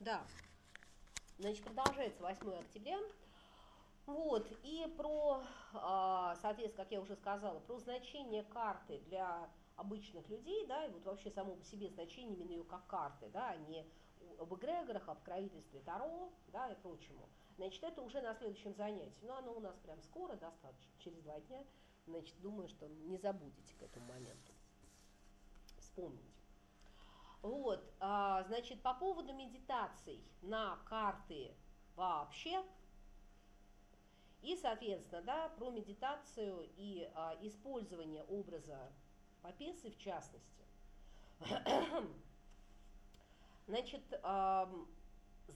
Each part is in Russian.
Да. Значит, продолжается 8 октября. Вот, и про, а, соответственно, как я уже сказала, про значение карты для обычных людей, да, и вот вообще само по себе значение именно ее как карты, да, а не об эгрегорах, о покровительстве Таро, да, и прочему. Значит, это уже на следующем занятии. Но оно у нас прям скоро, достаточно, через два дня. Значит, думаю, что не забудете к этому моменту. Вспомните. Вот, а, значит, по поводу медитаций на карты вообще, и, соответственно, да, про медитацию и а, использование образа Папесы в частности. Значит,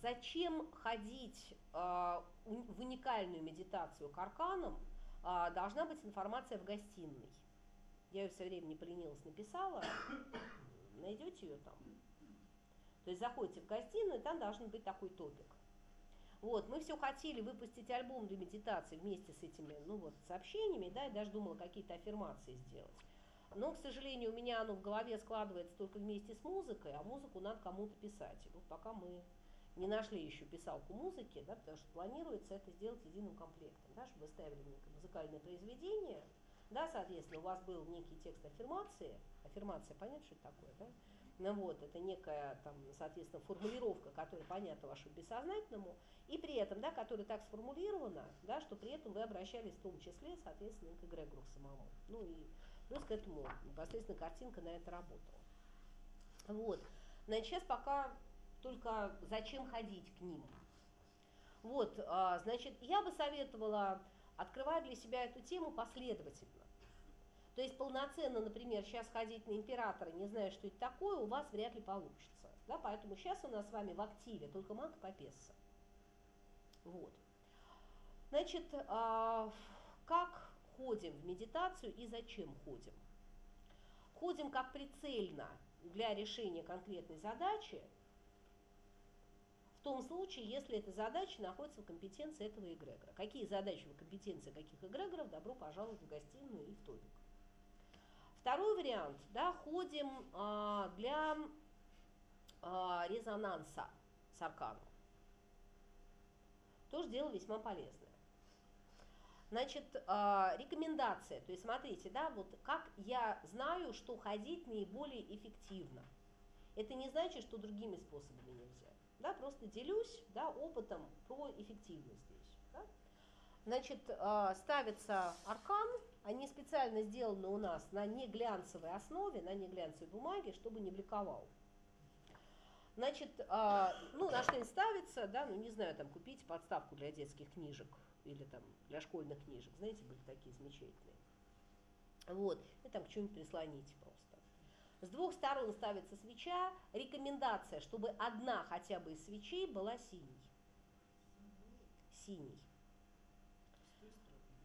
зачем ходить а, в уникальную медитацию к арканам, а, должна быть информация в гостиной. Я ее все время не поленилась, написала. Найдете ее там. То есть заходите в гостиную, там должен быть такой топик. Вот, мы все хотели выпустить альбом для медитации вместе с этими, ну вот, сообщениями, да, и даже думала какие-то аффирмации сделать. Но, к сожалению, у меня оно в голове складывается только вместе с музыкой, а музыку надо кому-то писать. И вот пока мы не нашли еще писалку музыки, да, потому что планируется это сделать единым комплектом, да, чтобы вы ставили музыкальное произведение, да, соответственно, у вас был некий текст аффирмации, аффирмация, понятно, что это такое, да? Ну вот, это некая, там, соответственно, формулировка, которая понятна вашему бессознательному, и при этом, да, которая так сформулирована, да, что при этом вы обращались в том числе, соответственно, к эгрегору самому. Ну и плюс к этому непосредственно картинка на это работала. Вот. Значит, сейчас пока только зачем ходить к ним. Вот, а, значит, я бы советовала открывать для себя эту тему последовательно. То есть полноценно, например, сейчас ходить на императора, не зная, что это такое, у вас вряд ли получится. Да, поэтому сейчас у нас с вами в активе только маг Папесса. Вот. Значит, а, как ходим в медитацию и зачем ходим? Ходим как прицельно для решения конкретной задачи, в том случае, если эта задача находится в компетенции этого эгрегора. Какие задачи в компетенции каких эгрегоров, добро пожаловать в гостиную и в топик. Второй вариант, да, ходим а, для а, резонанса с арканом. Тоже дело весьма полезное. Значит, а, рекомендация, то есть смотрите, да, вот как я знаю, что ходить наиболее эффективно. Это не значит, что другими способами нельзя. Да, просто делюсь да, опытом про эффективность здесь. Да. Значит, а, ставится аркан, они специально сделаны у нас на неглянцевой основе, на неглянцевой бумаге, чтобы не бликовал. Значит, а, ну, на что-нибудь ставится, да, ну, не знаю, там, купить подставку для детских книжек или там для школьных книжек, знаете, были такие замечательные. Вот, и там к чему-нибудь прислоните просто. С двух сторон ставится свеча. Рекомендация, чтобы одна хотя бы из свечей была синей. Синий.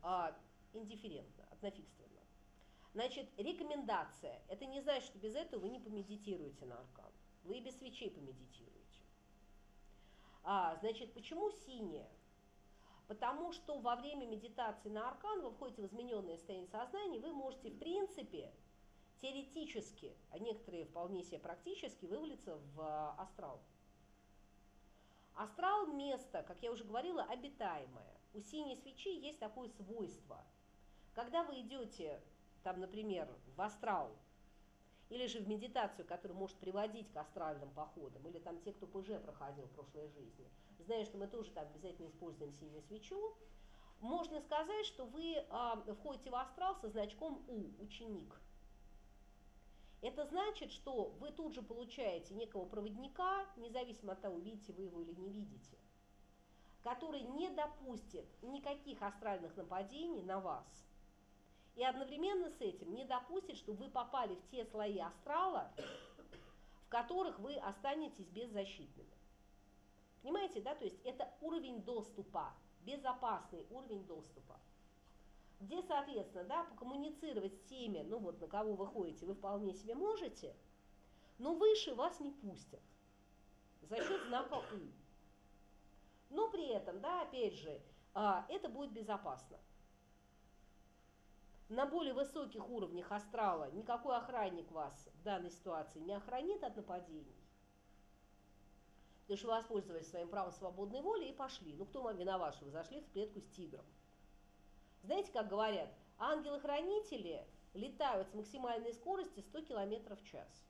А, индифферентно, однофигственно. Значит, рекомендация. Это не значит, что без этого вы не помедитируете на аркан. Вы и без свечей помедитируете. А, значит, почему синяя? Потому что во время медитации на аркан вы входите в измененное состояние сознания, вы можете, в принципе, теоретически, а некоторые вполне себе практически, вывалиться в а, астрал. Астрал – место, как я уже говорила, обитаемое. У синей свечи есть такое свойство – когда вы идете, там, например, в астрал, или же в медитацию, которая может приводить к астральным походам, или там те, кто ПЖ проходил в прошлой жизни, зная, что мы тоже там обязательно используем синюю свечу, можно сказать, что вы а, входите в астрал со значком У, ученик. Это значит, что вы тут же получаете некого проводника, независимо от того, видите вы его или не видите, который не допустит никаких астральных нападений на вас – и одновременно с этим не допустит, чтобы вы попали в те слои астрала, в которых вы останетесь беззащитными. Понимаете, да? То есть это уровень доступа, безопасный уровень доступа. Где, соответственно, да, покоммуницировать с теми, ну вот на кого вы ходите, вы вполне себе можете, но выше вас не пустят за счет знака У. Но при этом, да, опять же, а, это будет безопасно на более высоких уровнях астрала никакой охранник вас в данной ситуации не охранит от нападений. Потому что вы воспользовались своим правом свободной воли и пошли. Ну, кто вам виноват, что вы зашли в клетку с тигром? Знаете, как говорят, ангелы-хранители летают с максимальной скоростью 100 км в час.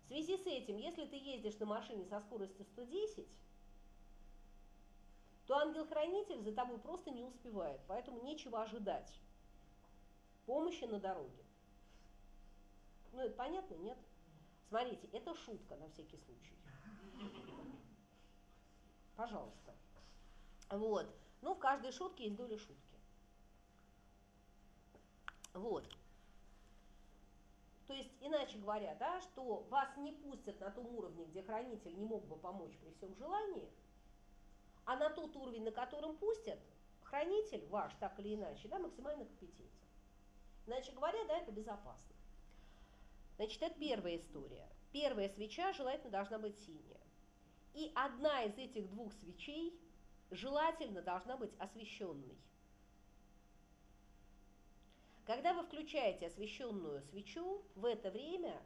В связи с этим, если ты ездишь на машине со скоростью 110, то ангел-хранитель за тобой просто не успевает, поэтому нечего ожидать помощи на дороге. Ну, это понятно, нет? Смотрите, это шутка на всякий случай. Пожалуйста. Вот. Ну, в каждой шутке есть доля шутки. Вот. То есть, иначе говоря, да, что вас не пустят на том уровне, где хранитель не мог бы помочь при всем желании, а на тот уровень, на котором пустят, хранитель ваш, так или иначе, да, максимально компетентен. Иначе говоря, да, это безопасно. Значит, это первая история. Первая свеча желательно должна быть синяя. И одна из этих двух свечей желательно должна быть освещенной. Когда вы включаете освещенную свечу, в это время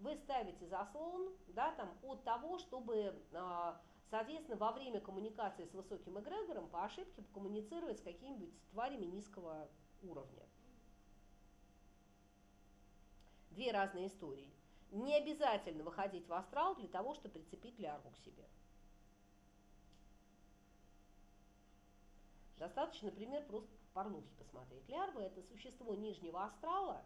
вы ставите заслон да, там, от того, чтобы а, Соответственно, во время коммуникации с высоким эгрегором по ошибке коммуницировать с какими-нибудь тварями низкого уровня. Две разные истории. Не обязательно выходить в астрал для того, чтобы прицепить лярву к себе. Достаточно, например, просто порнухи посмотреть. Лярва – это существо нижнего астрала,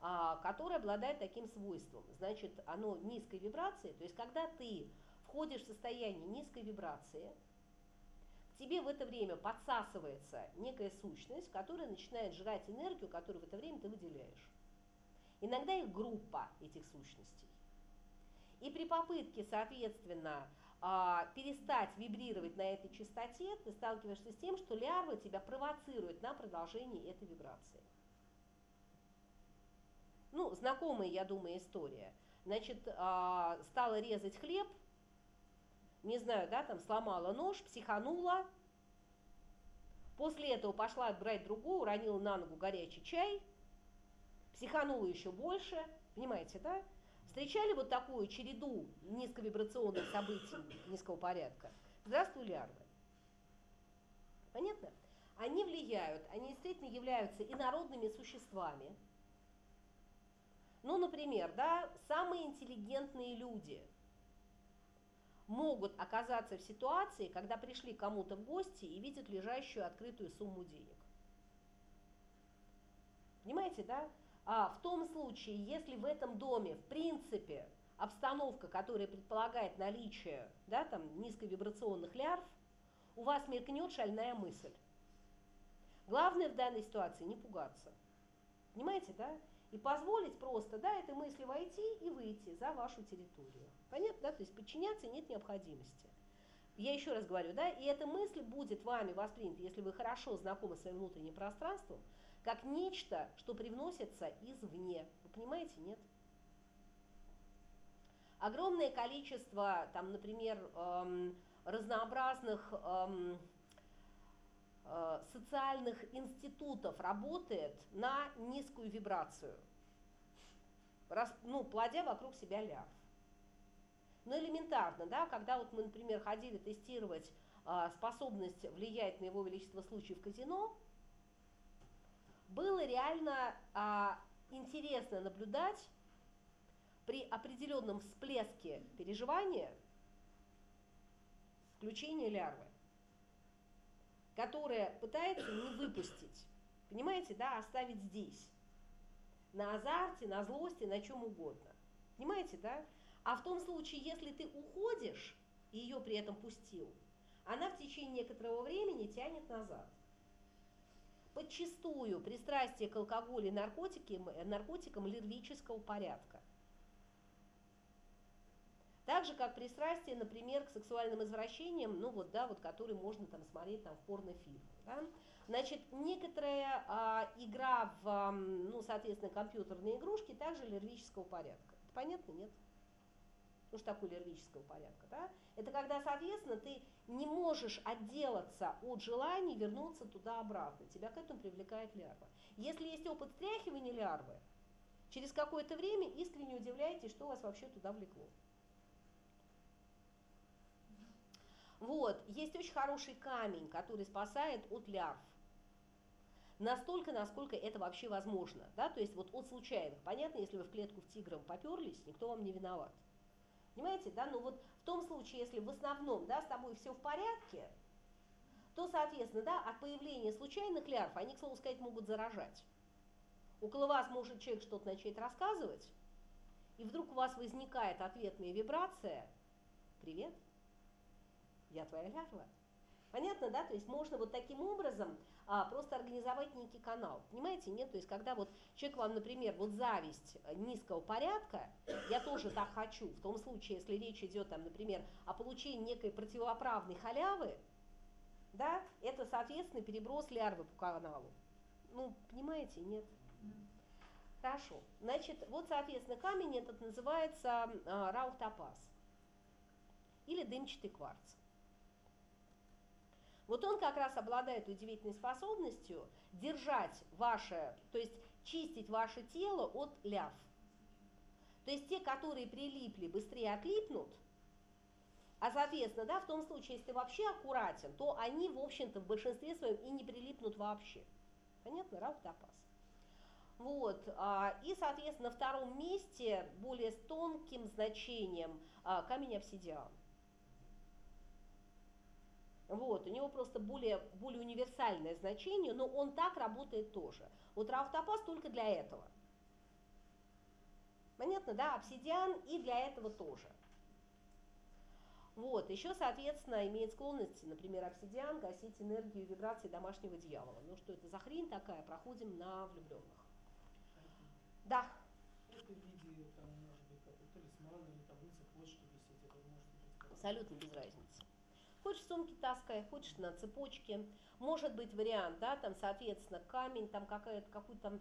а, которое обладает таким свойством. Значит, оно низкой вибрации. То есть, когда ты входишь в состояние низкой вибрации, тебе в это время подсасывается некая сущность, которая начинает жрать энергию, которую в это время ты выделяешь. Иногда их группа этих сущностей. И при попытке, соответственно, а, перестать вибрировать на этой частоте, ты сталкиваешься с тем, что лярва тебя провоцирует на продолжение этой вибрации. Ну, знакомая, я думаю, история. Значит, а, стала резать хлеб, не знаю, да, там сломала нож, психанула. После этого пошла брать другую, уронила на ногу горячий чай, психанула еще больше, понимаете, да? Встречали вот такую череду низковибрационных событий низкого порядка? Здравствуй, лярвы. Понятно? Они влияют, они действительно являются инородными существами. Ну, например, да, самые интеллигентные люди – могут оказаться в ситуации, когда пришли кому-то в гости и видят лежащую открытую сумму денег. Понимаете, да? А в том случае, если в этом доме, в принципе, обстановка, которая предполагает наличие да, там, низковибрационных лярв, у вас мелькнет шальная мысль. Главное в данной ситуации не пугаться. Понимаете, да? И позволить просто, да, этой мысли войти и выйти за вашу территорию. Понятно, да? То есть подчиняться нет необходимости. Я еще раз говорю, да, и эта мысль будет вами воспринята, если вы хорошо знакомы с своим внутренним пространством, как нечто, что привносится извне. Вы понимаете, нет? Огромное количество, там, например, эм, разнообразных эм, э, социальных институтов работает на низкую вибрацию, рас, ну, плодя вокруг себя ляв. Ну, элементарно, да, когда вот мы, например, ходили тестировать а, способность влиять на его величество случаев в казино, было реально а, интересно наблюдать при определенном всплеске переживания включение лярвы, которая пытается не выпустить, понимаете, да, оставить здесь, на азарте, на злости, на чем угодно. Понимаете, да? А в том случае, если ты уходишь и ее при этом пустил, она в течение некоторого времени тянет назад. Подчастую пристрастие к алкоголю и наркотикам, наркотикам лирвического порядка. Так же, как пристрастие, например, к сексуальным извращениям, ну вот, да, вот, которые можно там смотреть там в порнофильмах. Да? Значит, некоторая а, игра в, ну, соответственно, компьютерные игрушки также лирвического порядка. Это понятно, нет? Ну что такое лирвического порядка, да? Это когда, соответственно, ты не можешь отделаться от желаний вернуться туда-обратно. Тебя к этому привлекает лярва. Если есть опыт стряхивания лярвы, через какое-то время искренне удивляетесь, что вас вообще туда влекло. Вот, есть очень хороший камень, который спасает от лярв. Настолько, насколько это вообще возможно, да, то есть вот от случайных. Понятно, если вы в клетку в тигром поперлись, никто вам не виноват. Понимаете, да, ну вот в том случае, если в основном, да, с тобой все в порядке, то, соответственно, да, от появления случайных лярв они, к слову сказать, могут заражать. Около вас может человек что-то начать рассказывать, и вдруг у вас возникает ответная вибрация «Привет, я твоя лярва». Понятно, да? То есть можно вот таким образом а, просто организовать некий канал. Понимаете, нет? То есть когда вот человек вам, например, вот зависть низкого порядка, я тоже так хочу, в том случае, если речь идет, там, например, о получении некой противоправной халявы, да, это, соответственно, переброс лярвы по каналу. Ну, понимаете, нет? Хорошо. Значит, вот, соответственно, камень этот называется э, раухтопаз или дымчатый кварц. Вот он как раз обладает удивительной способностью держать ваше, то есть чистить ваше тело от ляв. То есть те, которые прилипли, быстрее отлипнут, а соответственно, да, в том случае, если ты вообще аккуратен, то они, в общем-то, в большинстве своем и не прилипнут вообще. Понятно? Раутопаз. Вот, а, и, соответственно, на втором месте более с тонким значением а, камень обсидиан. Вот, у него просто более, более универсальное значение, но он так работает тоже. Вот рафтопаз только для этого. Понятно, да? Обсидиан и для этого тоже. Вот, еще, соответственно, имеет склонность, например, обсидиан гасить энергию вибрации домашнего дьявола. Ну что это за хрень такая? Проходим на влюбленных. Да. Абсолютно без разницы. Хочешь в сумке таскай, хочешь на цепочке. Может быть вариант, да, там, соответственно, камень, там какая-то, какой-то там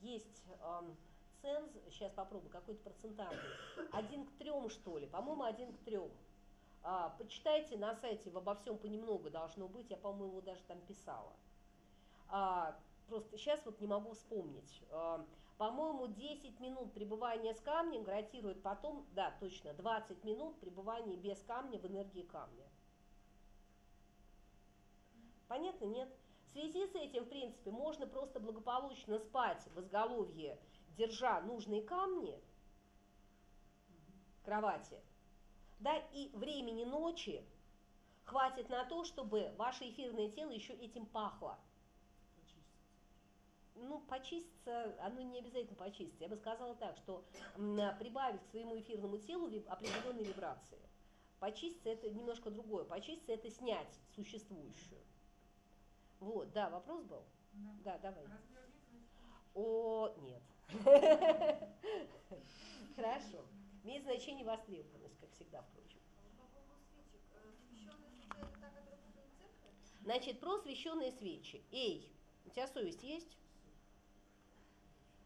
есть эм, ценз, сейчас попробую, какой-то процентажный. Один к трем, что ли, по-моему, один к трем. А, почитайте на сайте, обо всем понемногу должно быть, я, по-моему, его даже там писала. А, просто сейчас вот не могу вспомнить. А, по-моему, 10 минут пребывания с камнем гарантирует потом, да, точно, 20 минут пребывания без камня в энергии камня. Понятно? Нет. В связи с этим, в принципе, можно просто благополучно спать в изголовье, держа нужные камни кровати, да, и времени ночи хватит на то, чтобы ваше эфирное тело еще этим пахло. Ну, почиститься, оно не обязательно почиститься. Я бы сказала так, что прибавить к своему эфирному телу определенные вибрации. Почиститься это немножко другое. Почиститься это снять существующую. Вот, да, вопрос был? Да, да давай. О, нет. Хорошо. Имеет значение востребованность, как всегда, впрочем. Значит, про священные свечи. Эй, у тебя совесть есть?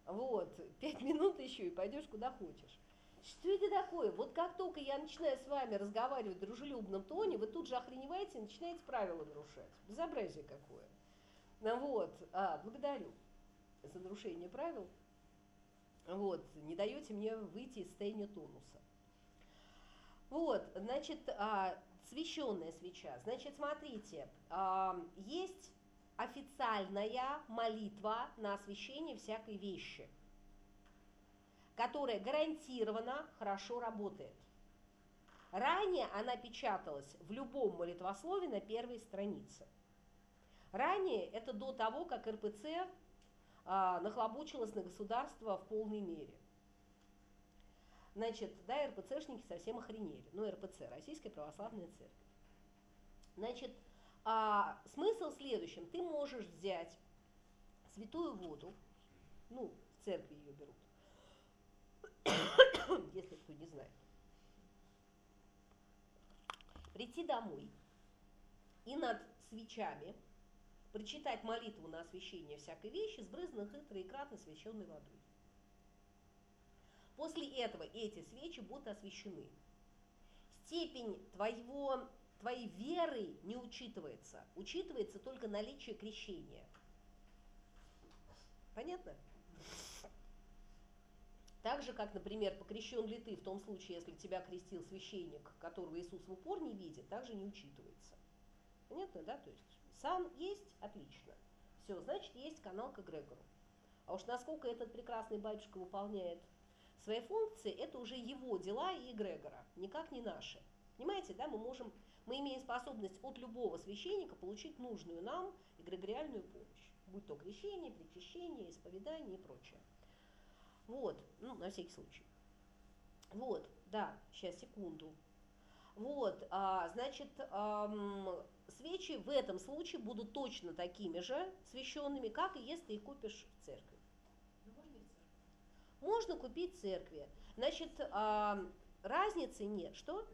Вот, пять минут еще и пойдешь куда хочешь. Что это такое? Вот как только я начинаю с вами разговаривать в дружелюбном тоне, вы тут же охреневаете и начинаете правила нарушать. Безобразие какое. Ну вот, а, благодарю за нарушение правил. Вот, не даете мне выйти из состояния тонуса. Вот, значит, а, священная свеча. Значит, смотрите, а, есть официальная молитва на освящение всякой вещи, которая гарантированно хорошо работает. Ранее она печаталась в любом молитвослове на первой странице. Ранее, это до того, как РПЦ а, нахлобучилась на государство в полной мере. Значит, да, РПЦшники совсем охренели. Ну, РПЦ, Российская Православная Церковь. Значит, а, смысл в следующем. Ты можешь взять святую воду, ну, в церкви ее берут, если кто не знает, прийти домой и над свечами прочитать молитву на освящение всякой вещи, сбрызнутых и троекратно освященной водой. После этого эти свечи будут освящены. Степень твоего, твоей веры не учитывается. Учитывается только наличие крещения. Понятно? Так же, как, например, покрещен ли ты в том случае, если тебя крестил священник, которого Иисус в упор не видит, также не учитывается. Понятно, да? То есть сан есть, отлично. Все, значит, есть канал к эгрегору. А уж насколько этот прекрасный батюшка выполняет свои функции, это уже его дела и эгрегора, никак не наши. Понимаете, да, мы можем, мы имеем способность от любого священника получить нужную нам эгрегориальную помощь, будь то крещение, причащение, исповедание и прочее. Вот, ну, на всякий случай. Вот, да, сейчас, секунду. Вот, а, значит, эм, свечи в этом случае будут точно такими же священными, как и если ты их купишь в церкви. Можно купить в церкви. Значит, э, разницы нет. Что?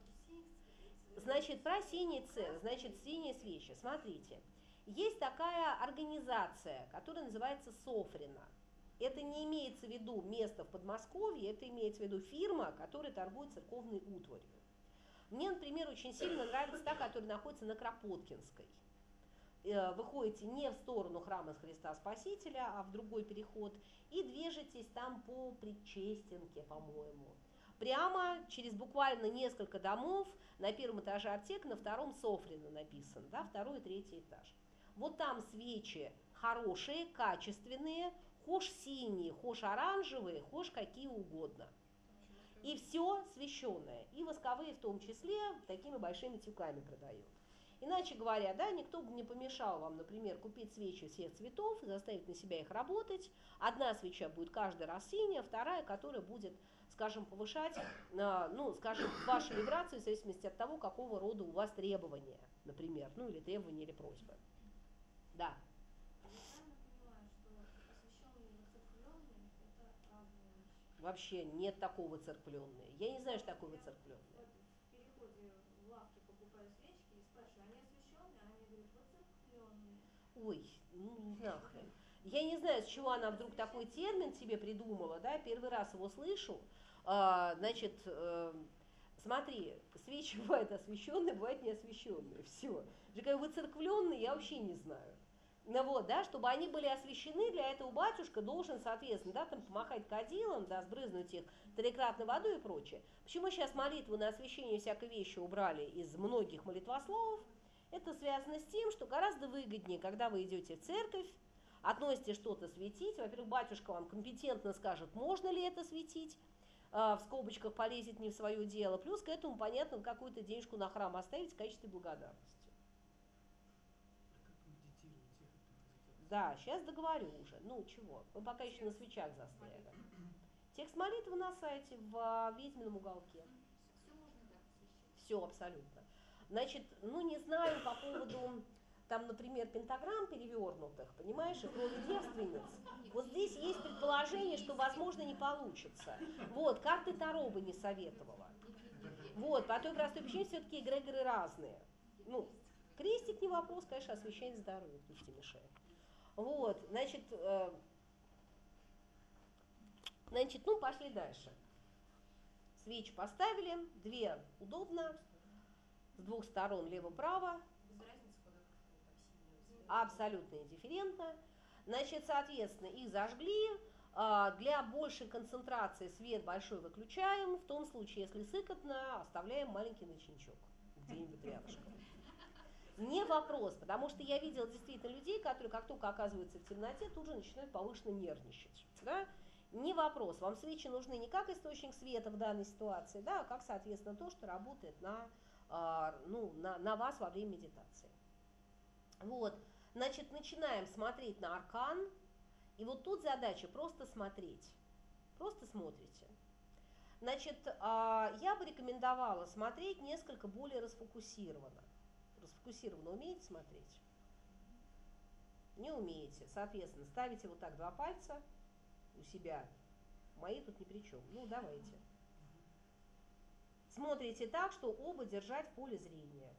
Значит, про синий церковь, значит, синие свечи. Смотрите, есть такая организация, которая называется Софрина. Это не имеется в виду место в Подмосковье, это имеется в виду фирма, которая торгует церковной утварью. Мне, например, очень сильно нравится та, которая находится на Кропоткинской. Э, вы ходите не в сторону храма Христа Спасителя, а в другой переход, и движетесь там по Предчестенке, по-моему. Прямо через буквально несколько домов, на первом этаже Артек, на втором Софрина написано, да, второй и третий этаж. Вот там свечи хорошие, качественные, хошь синие, хошь оранжевые, хошь какие угодно. И все священное, и восковые в том числе, такими большими тюками продают. Иначе говоря, да, никто бы не помешал вам, например, купить свечи всех цветов, заставить на себя их работать. Одна свеча будет каждый раз синяя, вторая, которая будет, скажем, повышать, а, ну, скажем, ваши вибрации в зависимости от того, какого рода у вас требования, например, ну, или требования, или просьбы. Да. Вообще нет такого церквленные. Я не знаю, что такое выцерквленные. В переходе в лавке покупаю свечки и спрашиваю, они освещенные? Они говорят, выцерквленные. Ой, ну нахрен. Я не знаю, с чего она вдруг такой термин себе придумала, да, первый раз его слышу. А, значит, э, смотри, свечи бывают освещенные, бывают неосвещенные. Все. Выцерквленные я вообще не знаю. Ну вот, да, чтобы они были освещены, для этого батюшка должен, соответственно, да, там помахать кадилом, да, сбрызнуть их трикратной водой и прочее. Почему сейчас молитвы на освещение всякой вещи убрали из многих молитвословов? Это связано с тем, что гораздо выгоднее, когда вы идете в церковь, относите что-то светить, во-первых, батюшка вам компетентно скажет, можно ли это светить, а, в скобочках полезет не в свое дело, плюс к этому, понятно, какую-то денежку на храм оставить в качестве благодарности. Да, сейчас договорю уже. Ну, чего? Мы пока еще на свечах застряли. Текст молитвы на сайте в а, ведьмином уголке. Все абсолютно. Значит, ну не знаю по поводу, там, например, пентаграмм перевернутых, понимаешь, и крови девственниц. Вот здесь есть предположение, что, возможно, не получится. Вот, карты Таро бы не советовала. Вот, по той простой причине все-таки эгрегоры разные. Ну, крестик не вопрос, конечно, освещение здоровья, пусть мешает. Вот, значит, э, значит, ну, пошли дальше. Свечи поставили, две удобно, с двух сторон лево-право. Абсолютно индифферентно. Значит, соответственно, их зажгли. А, для большей концентрации свет большой выключаем. В том случае, если сыкотно, оставляем маленький начинчок где-нибудь рядышком. Не вопрос, потому что я видела действительно людей, которые как только оказываются в темноте, тут же начинают повышенно нервничать. Да? Не вопрос, вам свечи нужны не как источник света в данной ситуации, да, а как, соответственно, то, что работает на, э, ну, на, на вас во время медитации. Вот, значит, начинаем смотреть на аркан, и вот тут задача просто смотреть, просто смотрите. Значит, э, я бы рекомендовала смотреть несколько более расфокусированно расфокусированно умеете смотреть? Не умеете. Соответственно, ставите вот так два пальца у себя. Мои тут ни при чем. Ну, давайте. Смотрите так, что оба держать в поле зрения.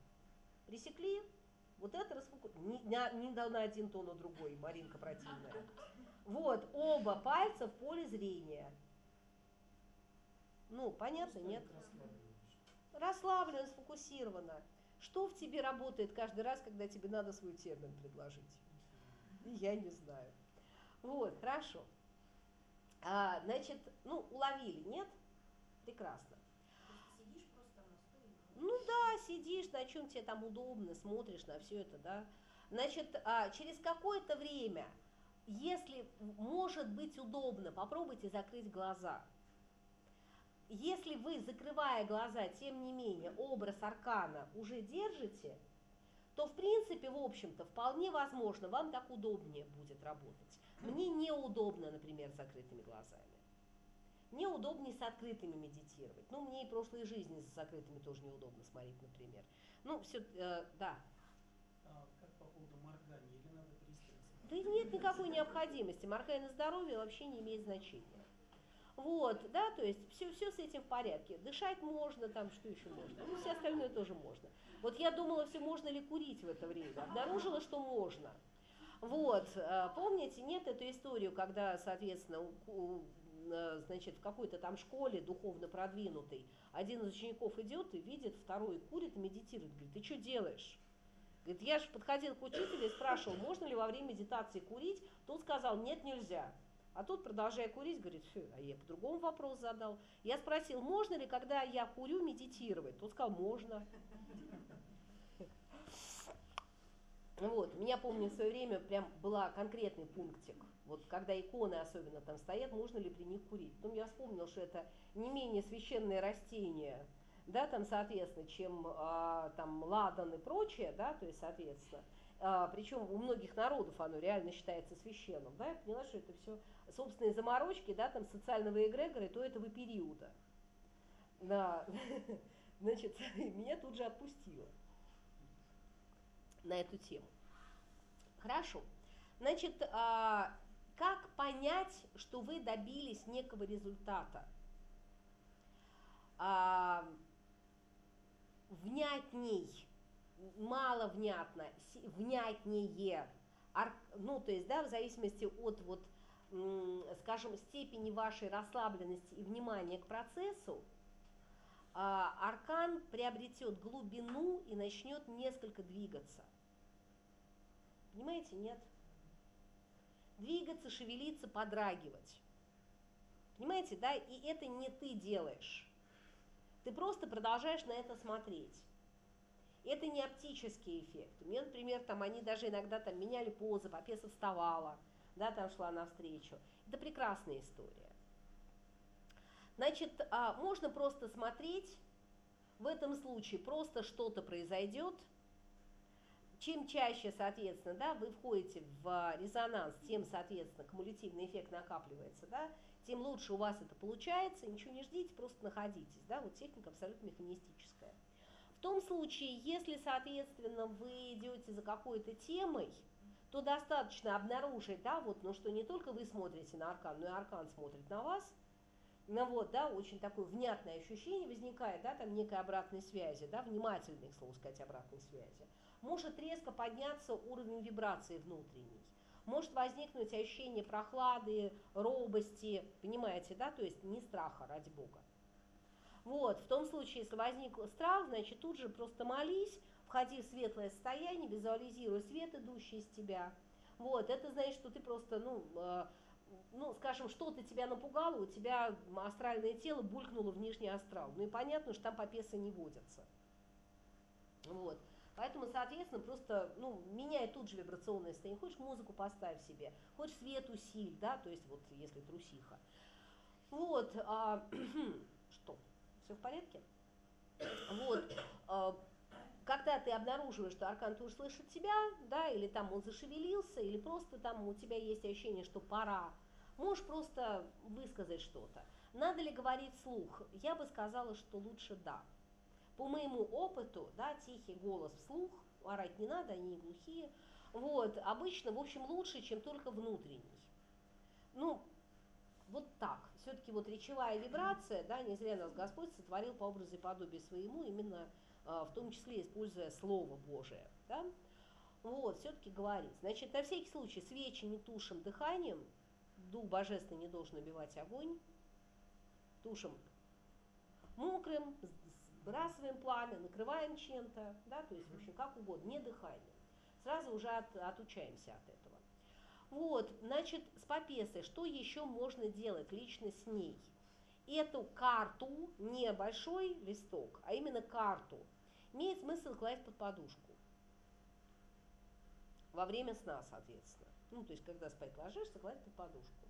Пресекли? Вот это расфокусировано. Не, не, не на один тон, на другой, Маринка противная. Вот, оба пальца в поле зрения. Ну, понятно, нет? Расслабленно, сфокусировано. Что в тебе работает каждый раз, когда тебе надо свой термин предложить? Я не знаю. Вот, хорошо. А, значит, ну, уловили, нет? Прекрасно. Сидишь просто на. Ну да, сидишь, на чем тебе там удобно, смотришь на все это, да. Значит, а, через какое-то время, если может быть удобно, попробуйте закрыть глаза. Если вы, закрывая глаза, тем не менее, образ аркана уже держите, то, в принципе, в общем-то, вполне возможно, вам так удобнее будет работать. Мне неудобно, например, с закрытыми глазами. Мне удобнее с открытыми медитировать. Ну, мне и прошлой жизни с закрытыми тоже неудобно смотреть, например. Ну, все, э, да. А как по поводу моргания? Или надо пристально Да нет никакой необходимости. Моргая на здоровье вообще не имеет значения. Вот, да, то есть все, все с этим в порядке. Дышать можно, там что еще можно. Ну, все остальное тоже можно. Вот я думала, все можно ли курить в это время. Обнаружила, что можно. Вот, э, помните, нет эту историю, когда, соответственно, у- у, э, значит, в какой-то там школе духовно продвинутой один из учеников идет и видит, второй курит и медитирует. Говорит, ты что делаешь? Говорит, я же подходил к учителю и спрашивал, можно ли во время медитации курить. Тот сказал, нет, нельзя. А тот, продолжая курить, говорит, «Фу, а я по-другому вопрос задал. Я спросил, можно ли, когда я курю, медитировать? Тот сказал, можно. Вот, у меня, помню, в свое время прям была конкретный пунктик. Вот когда иконы особенно там стоят, можно ли при них курить. Потом я вспомнил, что это не менее священное растение, да, там, соответственно, чем а, там ладан и прочее, да, то есть, соответственно. А, причем у многих народов оно реально считается священным, да, я поняла, что это все собственные заморочки, да, там, социального эгрегора то этого периода. Да, значит, меня тут же отпустило на эту тему. Хорошо. Значит, а, как понять, что вы добились некого результата? А, внятней, мало внятно, внятнее. Ну, то есть, да, в зависимости от, вот, скажем, степени вашей расслабленности и внимания к процессу, а, аркан приобретет глубину и начнет несколько двигаться. Понимаете, нет? Двигаться, шевелиться, подрагивать. Понимаете, да? И это не ты делаешь. Ты просто продолжаешь на это смотреть. Это не оптический эффект. У меня, например, там они даже иногда там меняли позы, попеса вставала, да, там шла навстречу. Это прекрасная история. Значит, а, можно просто смотреть, в этом случае просто что-то произойдет. Чем чаще, соответственно, да, вы входите в резонанс, тем, соответственно, кумулятивный эффект накапливается, да, тем лучше у вас это получается, ничего не ждите, просто находитесь, да, вот техника абсолютно механистическая. Том случае, если, соответственно, вы идете за какой-то темой, то достаточно обнаружить, да, вот, ну, что не только вы смотрите на аркан, но и аркан смотрит на вас, ну вот, да, очень такое внятное ощущение возникает, да, там некой обратной связи, да, внимательной, к слову сказать, обратной связи. Может резко подняться уровень вибрации внутренней. Может возникнуть ощущение прохлады, робости, понимаете, да, то есть не страха, ради бога. Вот, в том случае, если возник страх, значит, тут же просто молись, входи в светлое состояние, визуализируй свет, идущий из тебя. Вот, это значит, что ты просто, ну, э, ну, скажем, что-то тебя напугало, у тебя астральное тело булькнуло в нижний астрал. Ну и понятно, что там попесы не водятся. Вот. Поэтому, соответственно, просто, ну, меняй тут же вибрационное состояние. Хочешь музыку поставь себе, хочешь свет усиль, да, то есть вот если трусиха. Вот, а, что, все в порядке? Вот, а, когда ты обнаруживаешь, что аркан тоже слышит тебя, да, или там он зашевелился, или просто там у тебя есть ощущение, что пора, можешь просто высказать что-то. Надо ли говорить вслух? Я бы сказала, что лучше да. По моему опыту, да, тихий голос вслух, орать не надо, они глухие. Вот, обычно, в общем, лучше, чем только внутренний. Ну, вот так. Все-таки вот речевая вибрация, да, не зря нас Господь сотворил по образу и подобию своему, именно а, в том числе используя Слово Божие. Да? Вот, все-таки говорить. Значит, на всякий случай свечи не тушим дыханием, дух божественный не должен убивать огонь, тушим мокрым, сбрасываем пламя, накрываем чем-то, да, то есть, в общем, как угодно, не дыханием. Сразу уже от, отучаемся от этого. Вот, значит, с попесой, что еще можно делать лично с ней? Эту карту, не большой листок, а именно карту, имеет смысл класть под подушку. Во время сна, соответственно. Ну, то есть, когда спать ложишься, класть под подушку.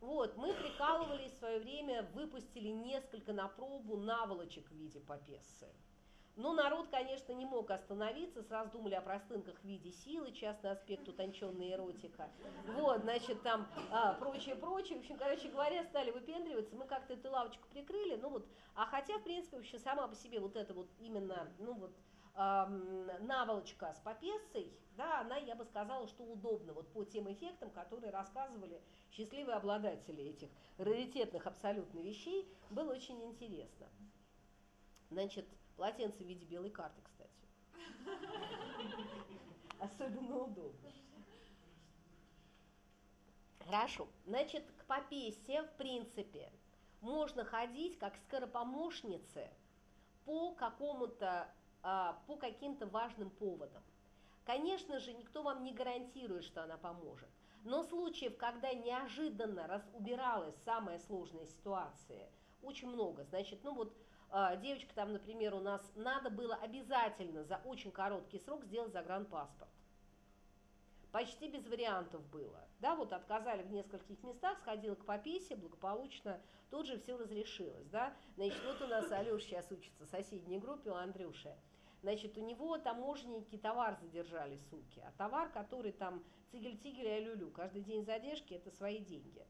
Вот, мы прикалывались в свое время, выпустили несколько на пробу наволочек в виде попессы. Но народ, конечно, не мог остановиться, сразу думали о простынках в виде силы, частный аспект утонченная эротика. Вот, значит, там а, прочее, прочее. В общем, короче говоря, стали выпендриваться, мы как-то эту лавочку прикрыли, ну вот, а хотя, в принципе, вообще сама по себе вот эта вот именно, ну вот, наволочка с попессой, да, она, я бы сказала, что удобна, вот по тем эффектам, которые рассказывали счастливые обладатели этих раритетных абсолютно вещей, было очень интересно. Значит, Полотенце в виде белой карты, кстати. Особенно удобно. Хорошо. Значит, к попесе, в принципе, можно ходить как скоропомощнице по какому-то, а, по каким-то важным поводам. Конечно же, никто вам не гарантирует, что она поможет. Но случаев, когда неожиданно раз убиралась самая сложная ситуация, очень много. Значит, ну вот девочка там, например, у нас надо было обязательно за очень короткий срок сделать загранпаспорт. Почти без вариантов было. Да, вот отказали в нескольких местах, сходила к пописе, благополучно, тут же все разрешилось. Да. Значит, вот у нас Алеша сейчас учится в соседней группе у Андрюши. Значит, у него таможенники товар задержали, суки. А товар, который там цигель-тигель и люлю, каждый день задержки, это свои деньги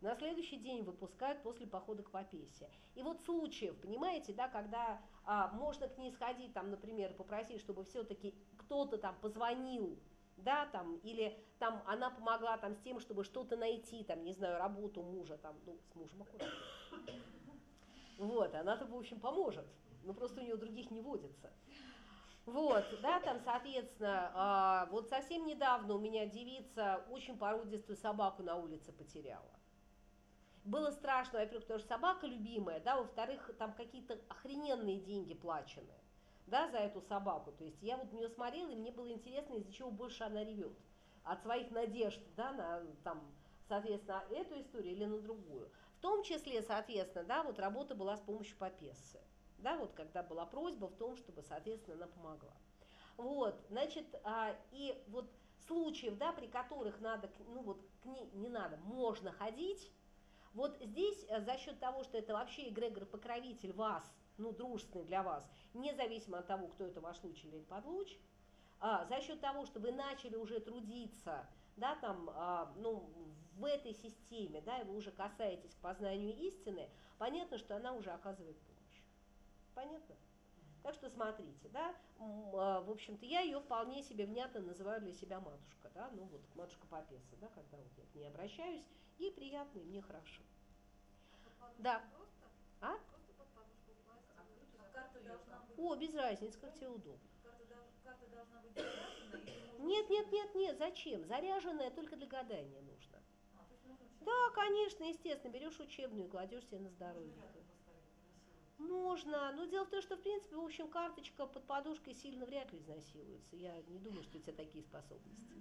на следующий день выпускают после похода к попесе. И вот случаев, понимаете, да, когда а, можно к ней сходить, там, например, попросить, чтобы все-таки кто-то там позвонил, да, там, или там она помогла там с тем, чтобы что-то найти, там, не знаю, работу мужа, там, ну, с мужем аккуратно. Вот, она-то, в общем, поможет, но просто у нее других не водится. Вот, да, там, соответственно, а, вот совсем недавно у меня девица очень породистую собаку на улице потеряла. Было страшно, во-первых, потому что собака любимая, да, во-вторых, там какие-то охрененные деньги плачены, да, за эту собаку. То есть я вот на нее смотрела, и мне было интересно, из-за чего больше она ревет. От своих надежд, да, на, там, соответственно, эту историю или на другую. В том числе, соответственно, да, вот работа была с помощью попессы. Да, вот когда была просьба в том, чтобы, соответственно, она помогла. Вот, значит, а, и вот случаев, да, при которых надо, ну вот к ней не надо, можно ходить, вот здесь э, за счет того, что это вообще эгрегор-покровитель вас, ну, дружественный для вас, независимо от того, кто это ваш луч или подлуч, а, за счет того, что вы начали уже трудиться, да, там, а, ну, в этой системе, да, и вы уже касаетесь к познанию истины, понятно, что она уже оказывает помощь. Понятно? Так что смотрите, да, а, в общем-то, я ее вполне себе внятно называю для себя матушка, да, ну вот матушка Попеса, да, когда вот я к ней обращаюсь, ей приятно, и мне хорошо. Да. А? О, без разницы, как тебе удобно. Нет, нет, нет, нет, зачем? Заряженная только для гадания нужно. Да, конечно, естественно, берешь учебную и кладешь себе на здоровье. Можно, но дело в том, что, в принципе, в общем, карточка под подушкой сильно вряд ли изнасилуется. Я не думаю, что у тебя такие способности.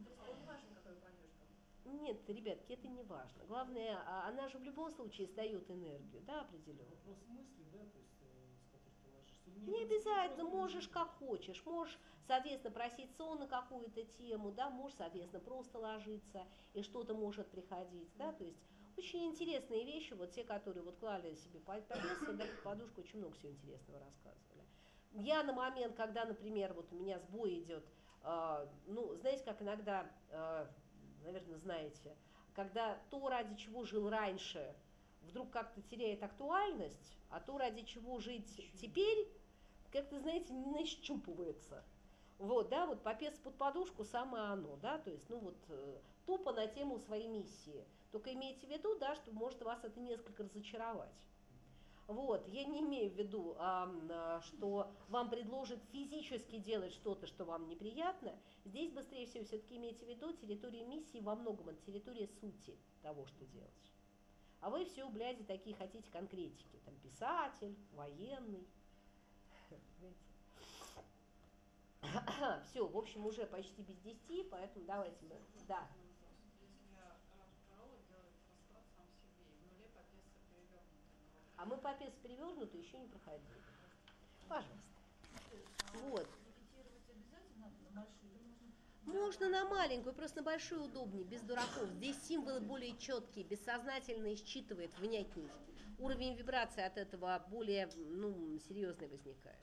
Нет, ребятки, это не важно. Главное, а, она же в любом случае сдает энергию, да, определенно. Вопрос мысли, да, то есть, э. Не обязательно, можешь как хочешь. Можешь, соответственно, просить сон на какую-то тему, да, можешь, соответственно, просто ложиться, и что-то может приходить, да, то есть очень интересные вещи, вот те, которые вот клали себе повесили, да, подушку, очень много всего интересного рассказывали. Я на момент, когда, например, вот у меня сбой идет, э, ну, знаете, как иногда, э, наверное, знаете, когда то, ради чего жил раньше, вдруг как-то теряет актуальность, а то, ради чего жить теперь, как-то, знаете, не нащупывается. Вот, да, вот попец под подушку самое оно, да, то есть, ну вот, э, тупо на тему своей миссии – только имейте в виду, да, что может вас это несколько разочаровать. Вот, я не имею в виду, а, что вам предложат физически делать что-то, что вам неприятно. Здесь быстрее всего все-таки имейте в виду, территория миссии во многом это территория сути того, что делать. А вы все, бляди, такие хотите конкретики. Там писатель, военный. Все, в общем, уже почти без 10, поэтому давайте мы... Да. А мы попец перевернутый еще не проходили. Пожалуйста. Вот. Можно на маленькую, просто на большую удобнее, без дураков. Здесь символы более четкие, бессознательно считывает, внятней. Уровень вибрации от этого более ну, серьезный возникает.